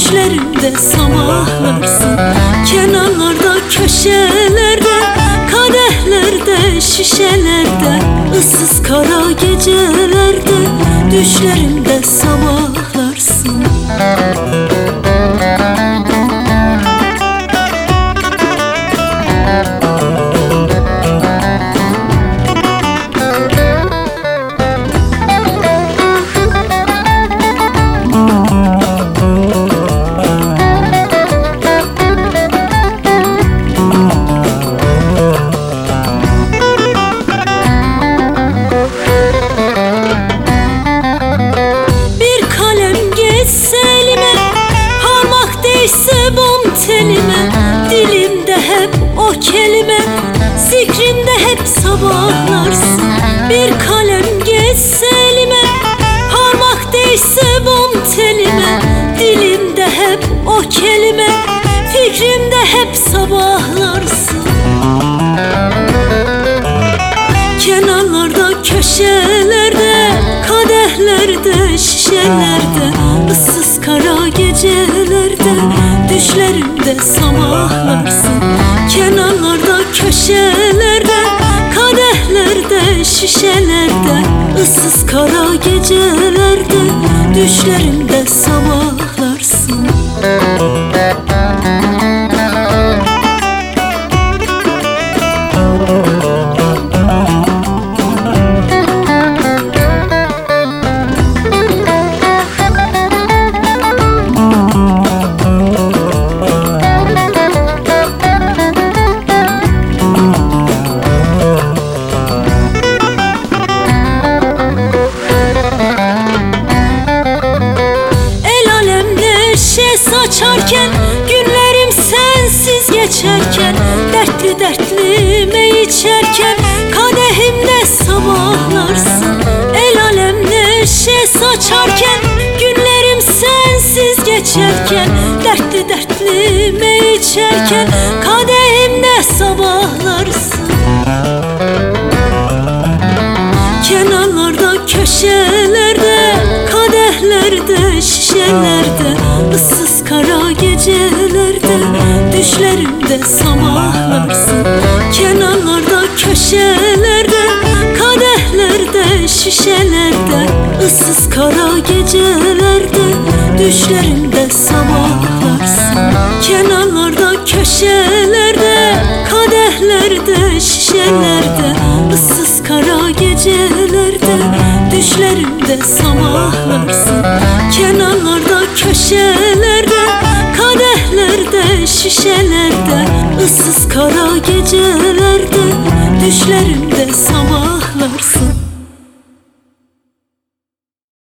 düşlerimde samahlarsın Kenarlarda, köşelerde, kadehlerde, şişelerde ıssız kara gecelerde, düşlerimde hep sabahlarsın Bir kalem geçse elime Parmak değse bom telime. Dilimde hep o kelime Fikrimde hep sabahlarsın Kenarlarda, köşelerde, kadehlerde, şişelerde ıssız kara gecelerde, düşlerimde samahlarsın Kenarlarda, köşelerde, şişelerde ıssız kara gecelerde, düşlerimde samahlarsın içerken Kadehimde sabahlarsın. Kenarlarda, köşelerde, kadehlerde, şişelerde ıssız kara gecelerde, düşlerimde samahlarsın Kenarlarda, köşelerde, kadehlerde, şişelerde ıssız kara gecelerde, düşlerimde samahlarsın Kenarlarda, köşelerde, kadehlerde, şişelerde ıssız kara gecelerde Düşlerimde samahlarsın Kenarlarda, köşelerde Kadehlerde, şişelerde ıssız kara gecelerde Düşlerimde samahlarsın